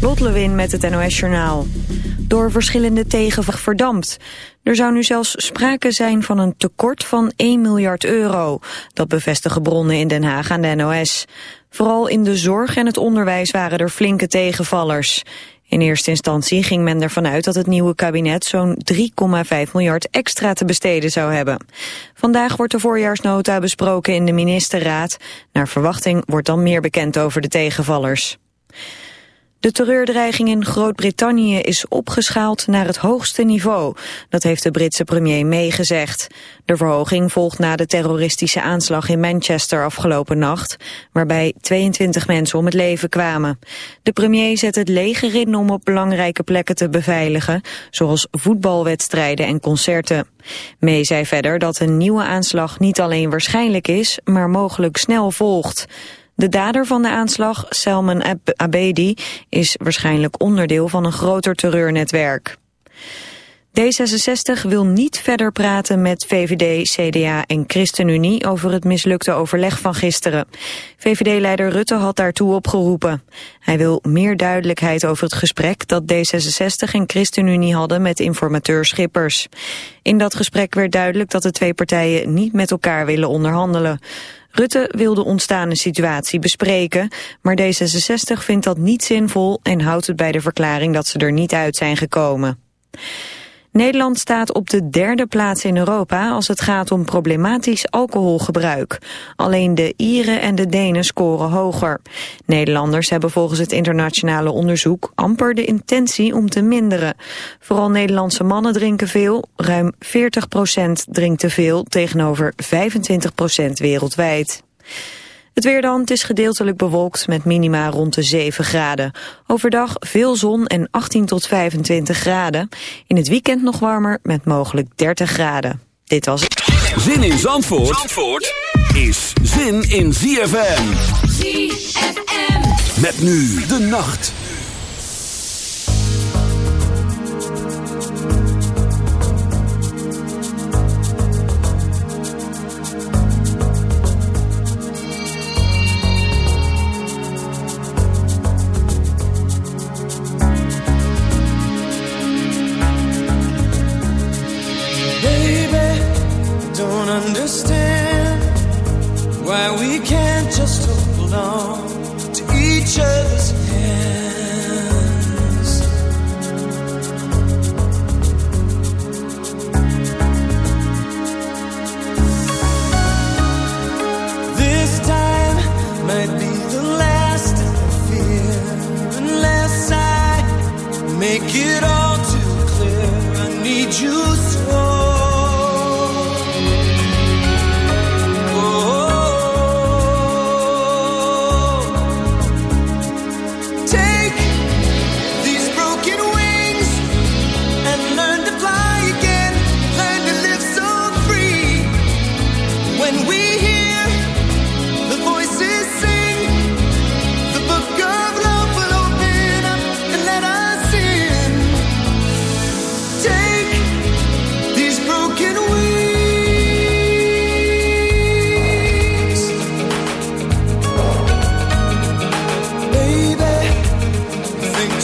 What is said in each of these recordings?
Lot Lewin met het NOS Journaal. Door verschillende tegenvraag verdampt. Er zou nu zelfs sprake zijn van een tekort van 1 miljard euro. Dat bevestigen bronnen in Den Haag aan de NOS. Vooral in de zorg en het onderwijs waren er flinke tegenvallers. In eerste instantie ging men ervan uit dat het nieuwe kabinet zo'n 3,5 miljard extra te besteden zou hebben. Vandaag wordt de voorjaarsnota besproken in de ministerraad. Naar verwachting wordt dan meer bekend over de tegenvallers. De terreurdreiging in Groot-Brittannië is opgeschaald naar het hoogste niveau. Dat heeft de Britse premier meegezegd. De verhoging volgt na de terroristische aanslag in Manchester afgelopen nacht, waarbij 22 mensen om het leven kwamen. De premier zet het leger in om op belangrijke plekken te beveiligen, zoals voetbalwedstrijden en concerten. May zei verder dat een nieuwe aanslag niet alleen waarschijnlijk is, maar mogelijk snel volgt. De dader van de aanslag, Salman Abedi, is waarschijnlijk onderdeel van een groter terreurnetwerk. D66 wil niet verder praten met VVD, CDA en ChristenUnie over het mislukte overleg van gisteren. VVD-leider Rutte had daartoe opgeroepen. Hij wil meer duidelijkheid over het gesprek dat D66 en ChristenUnie hadden met informateur Schippers. In dat gesprek werd duidelijk dat de twee partijen niet met elkaar willen onderhandelen. Rutte wil de ontstane situatie bespreken, maar D66 vindt dat niet zinvol en houdt het bij de verklaring dat ze er niet uit zijn gekomen. Nederland staat op de derde plaats in Europa als het gaat om problematisch alcoholgebruik. Alleen de Ieren en de Denen scoren hoger. Nederlanders hebben volgens het internationale onderzoek amper de intentie om te minderen. Vooral Nederlandse mannen drinken veel, ruim 40% drinkt te veel tegenover 25% wereldwijd. Het weer dan, het is gedeeltelijk bewolkt met minima rond de 7 graden. Overdag veel zon en 18 tot 25 graden. In het weekend nog warmer met mogelijk 30 graden. Dit was het. Zin in Zandvoort, Zandvoort is zin in ZFM. ZFM. Met nu de nacht. just hold on to each other's hands. This time might be the last I fear, unless I make it all.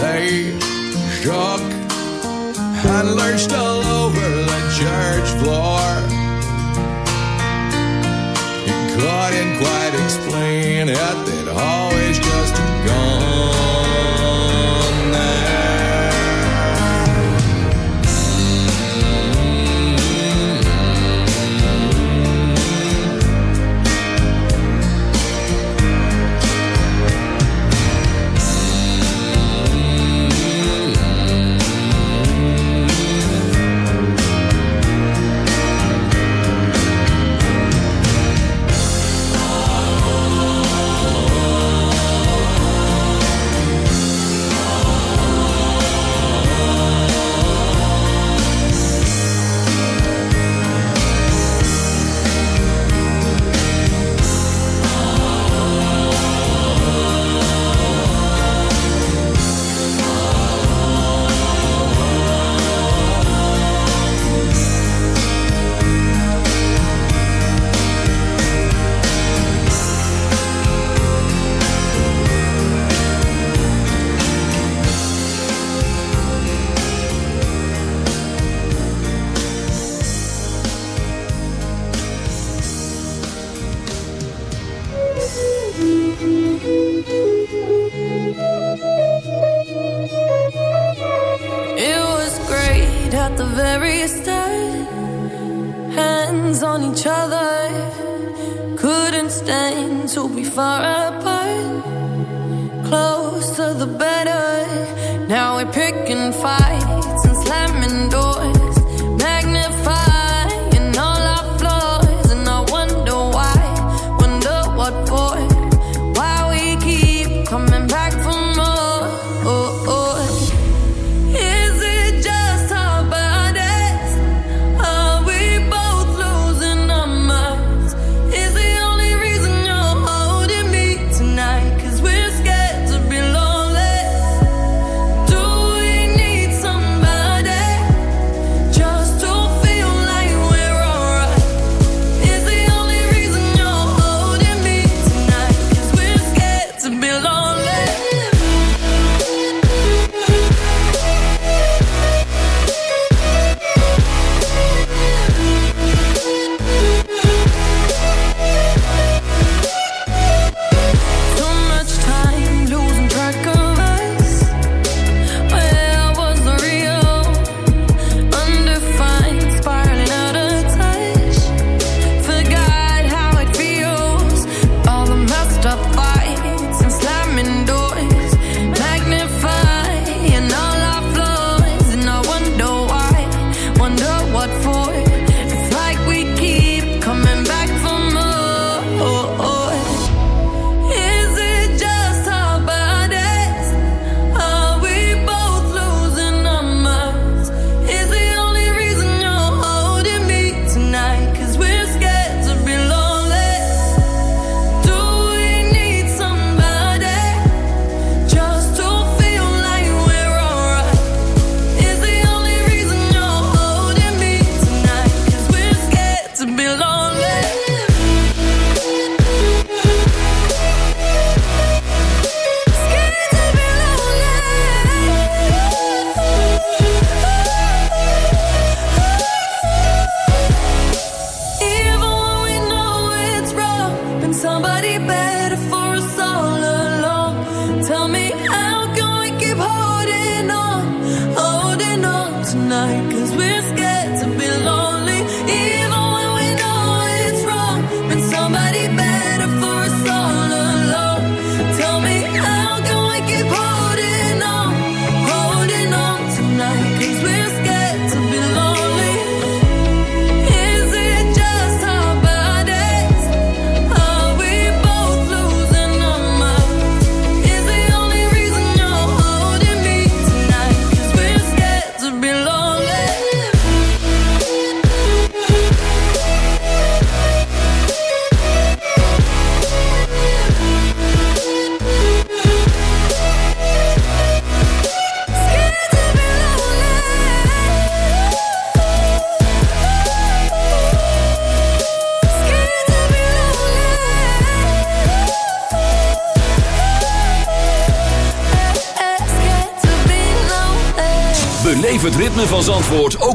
They shook and lurched all over the church floor.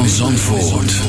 Van Zandvoort.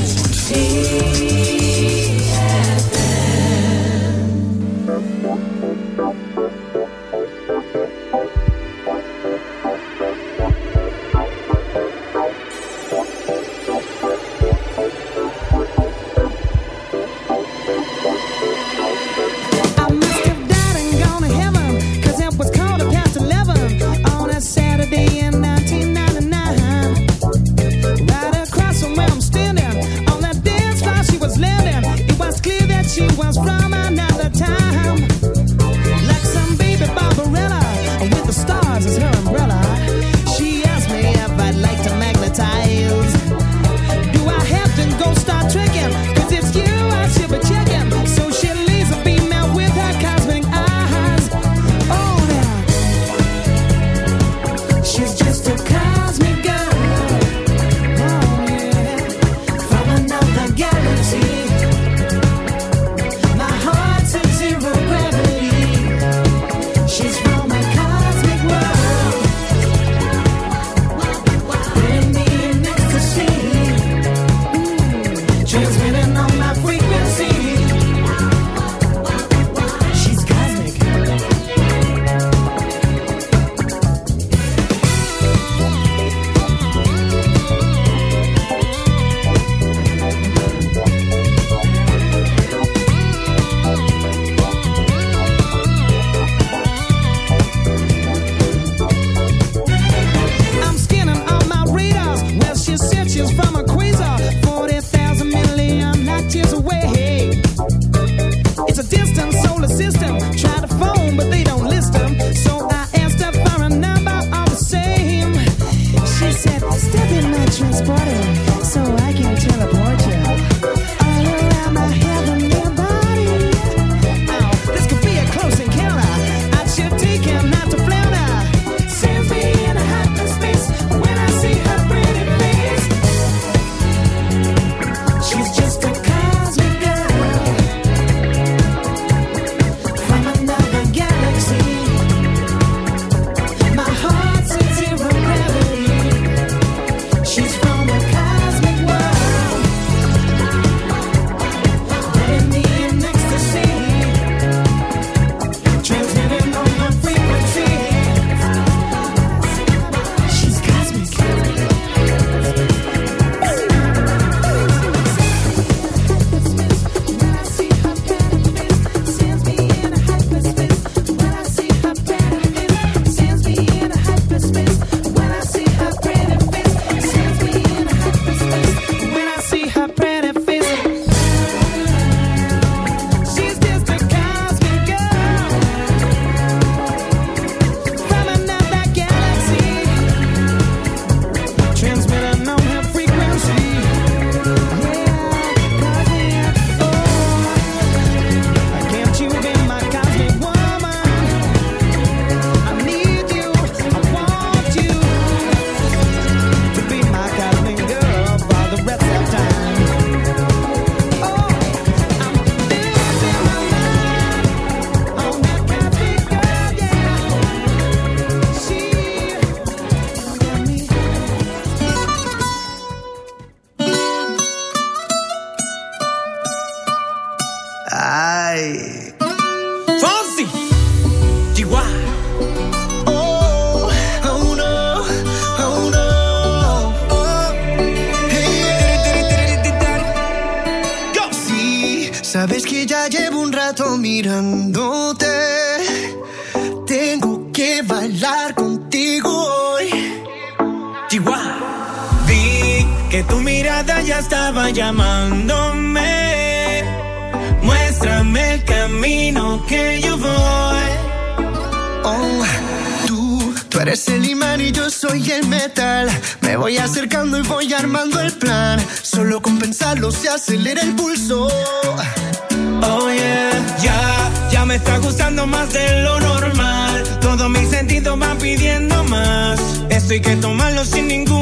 hay que tomarlo sin ningún